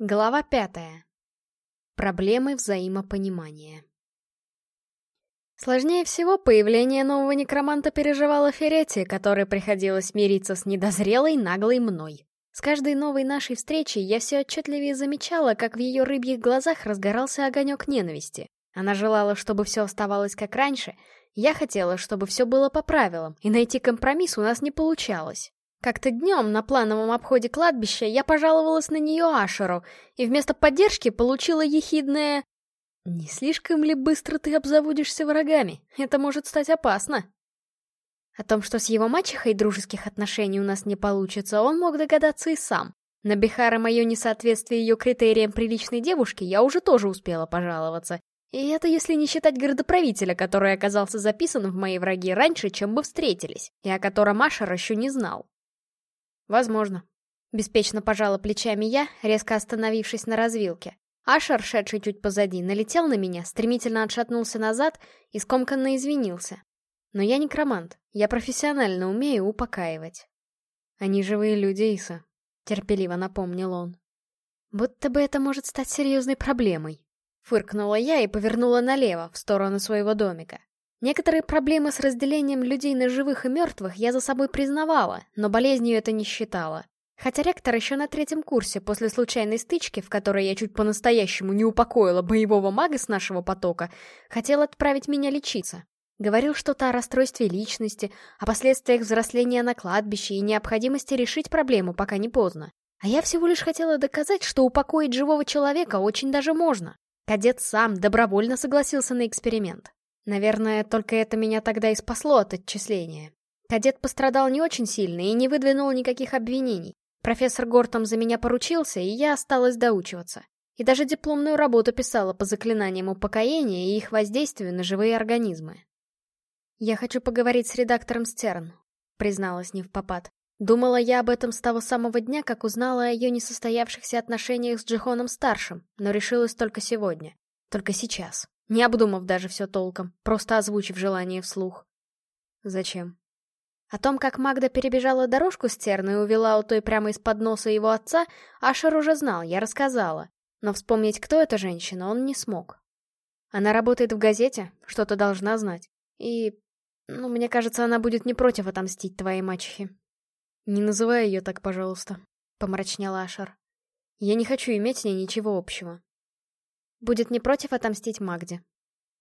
Глава пятая. Проблемы взаимопонимания. Сложнее всего появление нового некроманта переживала Феретти, которой приходилось мириться с недозрелой, наглой мной. С каждой новой нашей встречей я все отчетливее замечала, как в ее рыбьих глазах разгорался огонек ненависти. Она желала, чтобы все оставалось как раньше, я хотела, чтобы все было по правилам, и найти компромисс у нас не получалось. Как-то днем на плановом обходе кладбища я пожаловалась на нее Ашеру, и вместо поддержки получила ехидное «Не слишком ли быстро ты обзаводишься врагами? Это может стать опасно». О том, что с его мачехой дружеских отношений у нас не получится, он мог догадаться и сам. На Бихара мое несоответствие ее критериям приличной девушки я уже тоже успела пожаловаться. И это если не считать городоправителя, который оказался записан в мои враги раньше, чем мы встретились, и о котором Ашер еще не знал. «Возможно». Беспечно пожала плечами я, резко остановившись на развилке. Ашер, шедший чуть позади, налетел на меня, стремительно отшатнулся назад и скомканно извинился. Но я некромант, я профессионально умею упокаивать. Они живые люди, Иса, терпеливо напомнил он. Будто бы это может стать серьезной проблемой. Фыркнула я и повернула налево, в сторону своего домика. Некоторые проблемы с разделением людей на живых и мертвых я за собой признавала, но болезнью это не считала. Хотя ректор еще на третьем курсе, после случайной стычки, в которой я чуть по-настоящему не упокоила боевого мага с нашего потока, хотел отправить меня лечиться. Говорил что-то о расстройстве личности, о последствиях взросления на кладбище и необходимости решить проблему, пока не поздно. А я всего лишь хотела доказать, что упокоить живого человека очень даже можно. Кадет сам добровольно согласился на эксперимент. Наверное, только это меня тогда и спасло от отчисления. Кадет пострадал не очень сильно и не выдвинул никаких обвинений. Профессор Гортом за меня поручился, и я осталась доучиваться. И даже дипломную работу писала по заклинаниям упокоения и их воздействию на живые организмы. «Я хочу поговорить с редактором Стерн», — призналась не в. Думала я об этом с того самого дня, как узнала о ее несостоявшихся отношениях с Джихоном-старшим, но решилась только сегодня. Только сейчас. Не обдумав даже все толком, просто озвучив желание вслух. Зачем? О том, как Магда перебежала дорожку стерны и увела у той прямо из-под носа его отца, Ашер уже знал, я рассказала. Но вспомнить, кто эта женщина, он не смог. Она работает в газете, что-то должна знать. И, ну, мне кажется, она будет не против отомстить твоей мачехе. Не называй ее так, пожалуйста, — помрачнел Ашер. Я не хочу иметь с ней ничего общего. Будет не против отомстить Магде.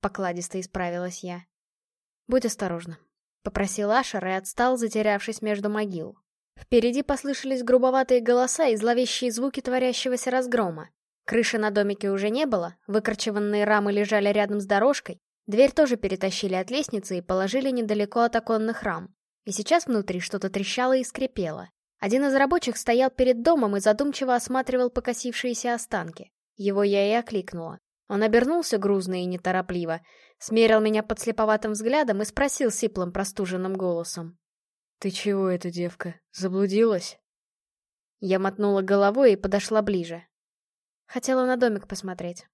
Покладисто исправилась я. Будь осторожна. Попросил Ашер и отстал, затерявшись между могил. Впереди послышались грубоватые голоса и зловещие звуки творящегося разгрома. Крыши на домике уже не было, выкорчеванные рамы лежали рядом с дорожкой, дверь тоже перетащили от лестницы и положили недалеко от оконных рам. И сейчас внутри что-то трещало и скрипело. Один из рабочих стоял перед домом и задумчиво осматривал покосившиеся останки. Его я и окликнула. Он обернулся грузно и неторопливо, смерил меня подслеповатым взглядом и спросил сиплым простуженным голосом. «Ты чего эта девка, заблудилась?» Я мотнула головой и подошла ближе. Хотела на домик посмотреть.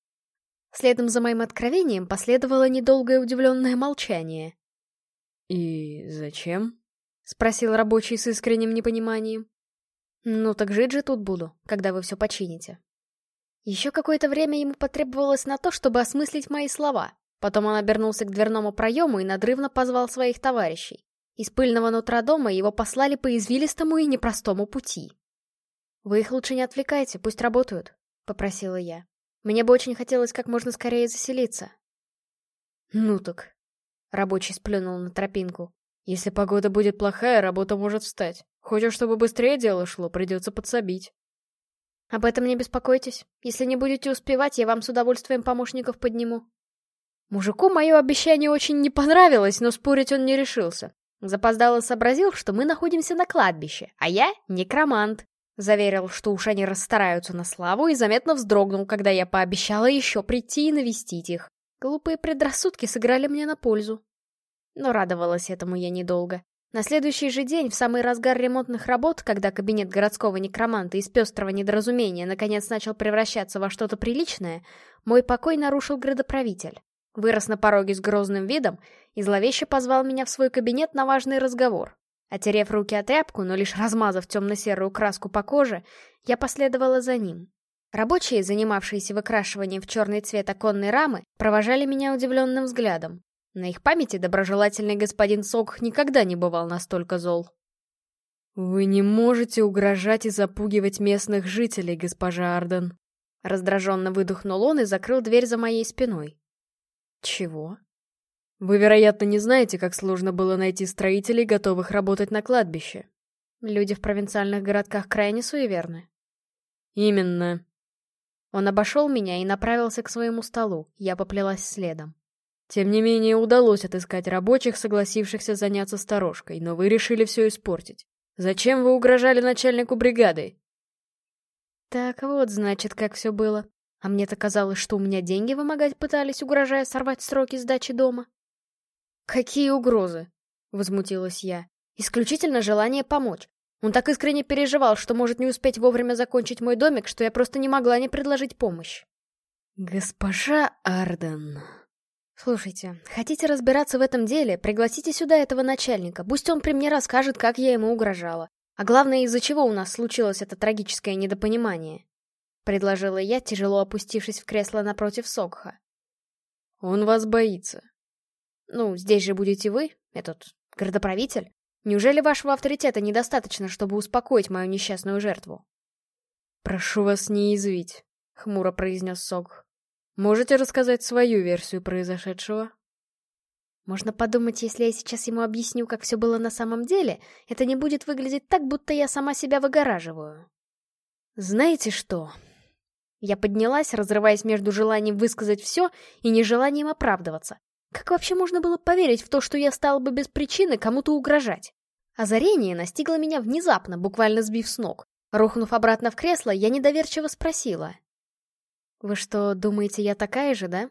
Следом за моим откровением последовало недолгое удивленное молчание. «И зачем?» — спросил рабочий с искренним непониманием. «Ну так жить же тут буду, когда вы все почините». Еще какое-то время ему потребовалось на то, чтобы осмыслить мои слова. Потом он обернулся к дверному проему и надрывно позвал своих товарищей. Из пыльного нутра дома его послали по извилистому и непростому пути. «Вы их лучше не отвлекайте, пусть работают», — попросила я. «Мне бы очень хотелось как можно скорее заселиться». «Ну так», — рабочий сплюнул на тропинку. «Если погода будет плохая, работа может встать. Хочешь, чтобы быстрее дело шло, придется подсобить». Об этом не беспокойтесь. Если не будете успевать, я вам с удовольствием помощников подниму. Мужику мое обещание очень не понравилось, но спорить он не решился. Запоздало сообразил, что мы находимся на кладбище, а я — некромант. Заверил, что уж они расстараются на славу, и заметно вздрогнул, когда я пообещала еще прийти и навестить их. Глупые предрассудки сыграли мне на пользу. Но радовалась этому я недолго. На следующий же день, в самый разгар ремонтных работ, когда кабинет городского некроманта из пестрого недоразумения наконец начал превращаться во что-то приличное, мой покой нарушил градоправитель. Вырос на пороге с грозным видом и зловеще позвал меня в свой кабинет на важный разговор. Отерев руки о тряпку, но лишь размазав темно-серую краску по коже, я последовала за ним. Рабочие, занимавшиеся выкрашиванием в черный цвет оконной рамы, провожали меня удивленным взглядом. На их памяти доброжелательный господин Сок никогда не бывал настолько зол. «Вы не можете угрожать и запугивать местных жителей, госпожа Арден», Раздраженно выдохнул он и закрыл дверь за моей спиной. «Чего?» «Вы, вероятно, не знаете, как сложно было найти строителей, готовых работать на кладбище. Люди в провинциальных городках крайне суеверны». «Именно», он обошел меня и направился к своему столу, я поплелась следом. Тем не менее, удалось отыскать рабочих, согласившихся заняться сторожкой, но вы решили все испортить. Зачем вы угрожали начальнику бригады? Так вот, значит, как все было. А мне-то казалось, что у меня деньги вымогать пытались, угрожая сорвать сроки сдачи дома. «Какие угрозы?» — возмутилась я. «Исключительно желание помочь. Он так искренне переживал, что может не успеть вовремя закончить мой домик, что я просто не могла не предложить помощь. «Госпожа Арден...» «Слушайте, хотите разбираться в этом деле, пригласите сюда этого начальника, пусть он при мне расскажет, как я ему угрожала. А главное, из-за чего у нас случилось это трагическое недопонимание?» Предложила я, тяжело опустившись в кресло напротив Сокха. «Он вас боится». «Ну, здесь же будете вы, этот городоправитель. Неужели вашего авторитета недостаточно, чтобы успокоить мою несчастную жертву? «Прошу вас не язвить», — хмуро произнес Сог. «Можете рассказать свою версию произошедшего?» Можно подумать, если я сейчас ему объясню, как все было на самом деле, это не будет выглядеть так, будто я сама себя выгораживаю. Знаете что? Я поднялась, разрываясь между желанием высказать все и нежеланием оправдываться. Как вообще можно было поверить в то, что я стала бы без причины кому-то угрожать? Озарение настигло меня внезапно, буквально сбив с ног. Рухнув обратно в кресло, я недоверчиво спросила. «Вы что, думаете, я такая же, да?»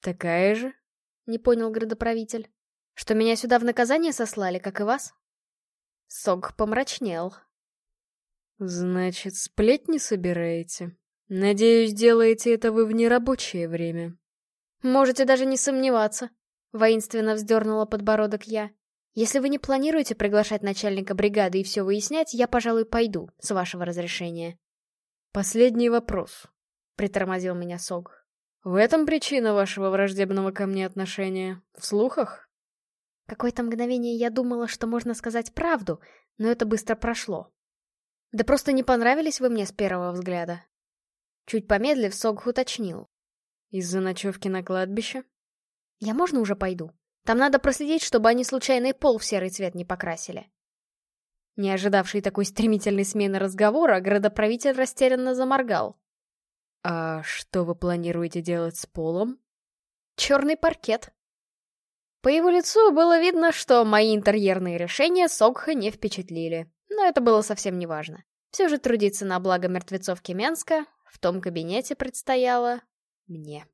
«Такая же?» — не понял градоправитель. «Что меня сюда в наказание сослали, как и вас?» Сог помрачнел. «Значит, сплетни собираете? Надеюсь, делаете это вы в нерабочее время?» «Можете даже не сомневаться», — воинственно вздернула подбородок я. «Если вы не планируете приглашать начальника бригады и все выяснять, я, пожалуй, пойду, с вашего разрешения». «Последний вопрос», — притормозил меня Сог. «В этом причина вашего враждебного ко мне отношения? В слухах?» Какое-то мгновение я думала, что можно сказать правду, но это быстро прошло. «Да просто не понравились вы мне с первого взгляда». Чуть помедлив, Сог уточнил. Из-за ночевки на кладбище? Я можно уже пойду? Там надо проследить, чтобы они случайный пол в серый цвет не покрасили. Не ожидавший такой стремительной смены разговора, градоправитель растерянно заморгал. «А что вы планируете делать с полом?» «Черный паркет». По его лицу было видно, что мои интерьерные решения Сокха не впечатлили, но это было совсем не важно. Все же трудиться на благо мертвецов Кеменска в том кабинете предстояло мне.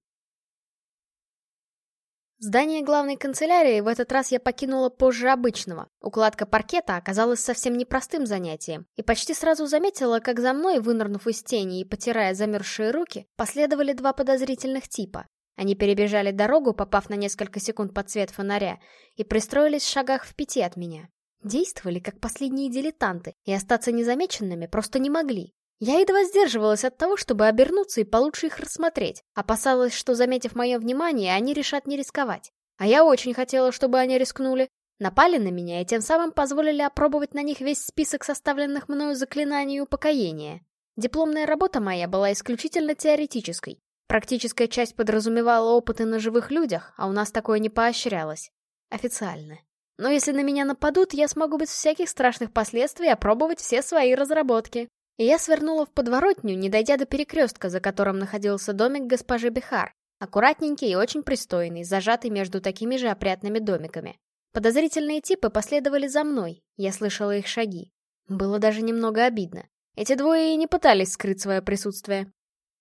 Здание главной канцелярии в этот раз я покинула позже обычного. Укладка паркета оказалась совсем непростым занятием, и почти сразу заметила, как за мной, вынырнув из тени и потирая замерзшие руки, последовали два подозрительных типа. Они перебежали дорогу, попав на несколько секунд под свет фонаря, и пристроились в шагах в пяти от меня. Действовали как последние дилетанты, и остаться незамеченными просто не могли. Я едва сдерживалась от того, чтобы обернуться и получше их рассмотреть. Опасалась, что, заметив мое внимание, они решат не рисковать. А я очень хотела, чтобы они рискнули. Напали на меня и тем самым позволили опробовать на них весь список составленных мною заклинаний упокоения. Дипломная работа моя была исключительно теоретической. Практическая часть подразумевала опыты на живых людях, а у нас такое не поощрялось. Официально. Но если на меня нападут, я смогу без всяких страшных последствий опробовать все свои разработки. И я свернула в подворотню, не дойдя до перекрестка, за которым находился домик госпожи Бихар. Аккуратненький и очень пристойный, зажатый между такими же опрятными домиками. Подозрительные типы последовали за мной, я слышала их шаги. Было даже немного обидно. Эти двое и не пытались скрыть свое присутствие.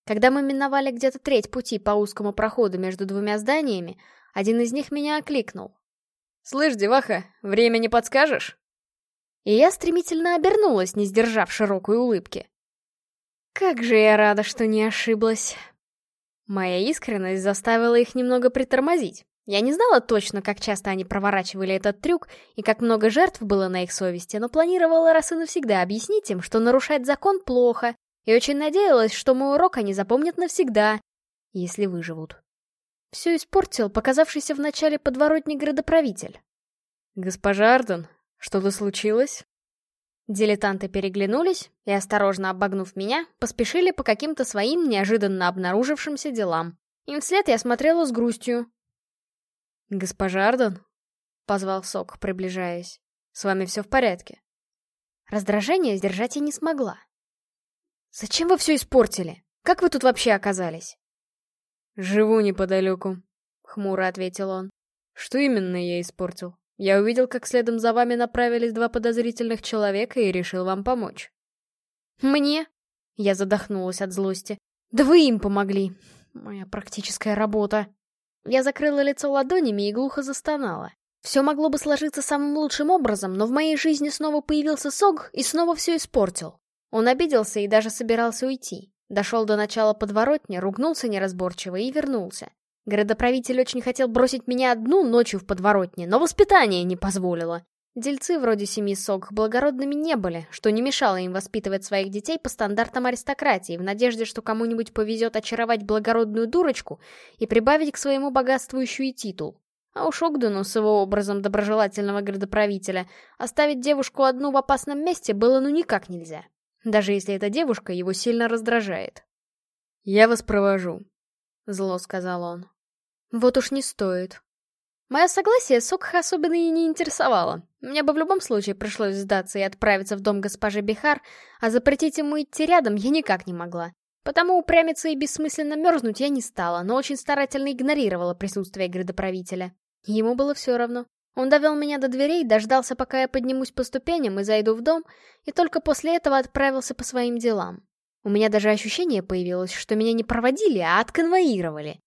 Когда мы миновали где-то треть пути по узкому проходу между двумя зданиями, один из них меня окликнул. «Слышь, деваха, время не подскажешь?» И я стремительно обернулась, не сдержав широкой улыбки. Как же я рада, что не ошиблась. Моя искренность заставила их немного притормозить. Я не знала точно, как часто они проворачивали этот трюк и как много жертв было на их совести, но планировала раз и навсегда объяснить им, что нарушать закон плохо, и очень надеялась, что мой урок они запомнят навсегда, если выживут. Все испортил показавшийся в начале подворотни градоправитель. «Госпожа Арден, что-то случилось?» Дилетанты переглянулись и, осторожно обогнув меня, поспешили по каким-то своим неожиданно обнаружившимся делам. Им вслед я смотрела с грустью. «Госпожа Арден?» — позвал Сок, приближаясь. «С вами все в порядке?» Раздражение сдержать я не смогла. «Зачем вы все испортили? Как вы тут вообще оказались?» «Живу неподалеку», — хмуро ответил он. «Что именно я испортил? Я увидел, как следом за вами направились два подозрительных человека и решил вам помочь». «Мне?» — я задохнулась от злости. «Да вы им помогли! Моя практическая работа!» Я закрыла лицо ладонями и глухо застонала. Все могло бы сложиться самым лучшим образом, но в моей жизни снова появился Сог и снова все испортил. Он обиделся и даже собирался уйти. Дошел до начала подворотни, ругнулся неразборчиво и вернулся. Городоправитель очень хотел бросить меня одну ночью в подворотне, но воспитание не позволило. Дельцы вроде семьи Сок благородными не были, что не мешало им воспитывать своих детей по стандартам аристократии, в надежде, что кому-нибудь повезет очаровать благородную дурочку и прибавить к своему богатству еще и титул. А уж Огдену с его образом доброжелательного градоправителя оставить девушку одну в опасном месте было ну никак нельзя даже если эта девушка его сильно раздражает. «Я вас провожу», — зло сказал он. «Вот уж не стоит». Мое согласие Сокха особенно и не интересовало. Мне бы в любом случае пришлось сдаться и отправиться в дом госпожи Бихар, а запретить ему идти рядом я никак не могла. Потому упрямиться и бессмысленно мерзнуть я не стала, но очень старательно игнорировала присутствие градоправителя. Ему было все равно. Он довел меня до дверей, дождался, пока я поднимусь по ступеням и зайду в дом, и только после этого отправился по своим делам. У меня даже ощущение появилось, что меня не проводили, а отконвоировали.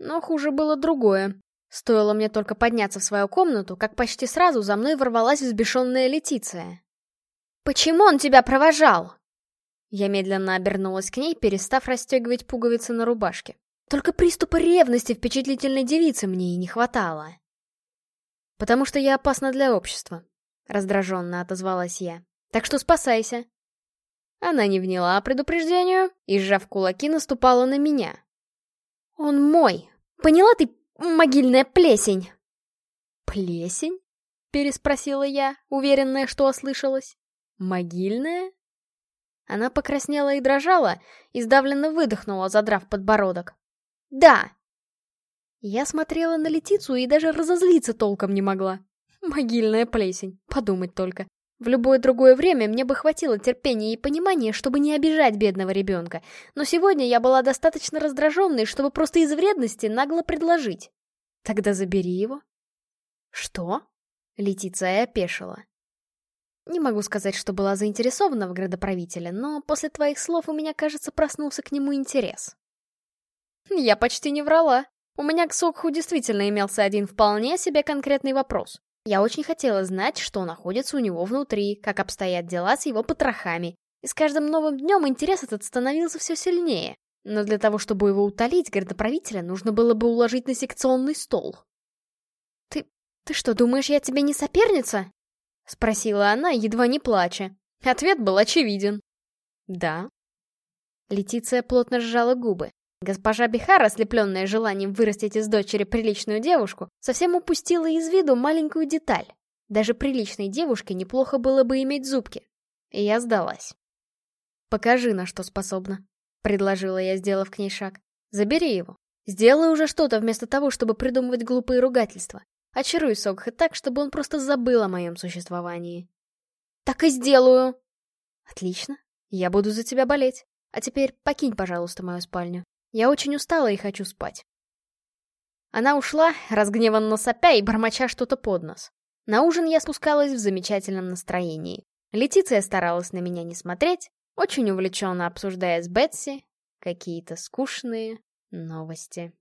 Но хуже было другое. Стоило мне только подняться в свою комнату, как почти сразу за мной ворвалась взбешенная Летиция. «Почему он тебя провожал?» Я медленно обернулась к ней, перестав расстегивать пуговицы на рубашке. Только приступа ревности впечатлительной девицы мне и не хватало. «Потому что я опасна для общества», — раздраженно отозвалась я. «Так что спасайся». Она не вняла предупреждению и, сжав кулаки, наступала на меня. «Он мой! Поняла ты, могильная плесень?» «Плесень?» — переспросила я, уверенная, что ослышалась. «Могильная?» Она покраснела и дрожала, и сдавленно выдохнула, задрав подбородок. «Да, я смотрела на Летицу и даже разозлиться толком не могла. Могильная плесень, подумать только. В любое другое время мне бы хватило терпения и понимания, чтобы не обижать бедного ребенка, но сегодня я была достаточно раздраженной, чтобы просто из вредности нагло предложить. Тогда забери его. Что? Летиция опешила. Не могу сказать, что была заинтересована в градоправителе, но после твоих слов у меня, кажется, проснулся к нему интерес. Я почти не врала. У меня к Сокху действительно имелся один вполне себе конкретный вопрос. Я очень хотела знать, что находится у него внутри, как обстоят дела с его потрохами. И с каждым новым днем интерес этот становился все сильнее. Но для того, чтобы его утолить, городоправителя нужно было бы уложить на секционный стол. «Ты... ты что, думаешь, я тебе не соперница?» — спросила она, едва не плача. Ответ был очевиден. «Да». Летиция плотно сжала губы. Госпожа Бихар, ослепленная желанием вырастить из дочери приличную девушку, совсем упустила из виду маленькую деталь. Даже приличной девушке неплохо было бы иметь зубки. И я сдалась. «Покажи, на что способна», — предложила я, сделав к ней шаг. «Забери его. Сделай уже что-то вместо того, чтобы придумывать глупые ругательства. Очаруй Согха так, чтобы он просто забыл о моем существовании». «Так и сделаю!» «Отлично. Я буду за тебя болеть. А теперь покинь, пожалуйста, мою спальню». Я очень устала и хочу спать. Она ушла, разгневанно сопя и бормоча что-то под нос. На ужин я спускалась в замечательном настроении. Летиция старалась на меня не смотреть, очень увлеченно обсуждая с Бетси какие-то скучные новости.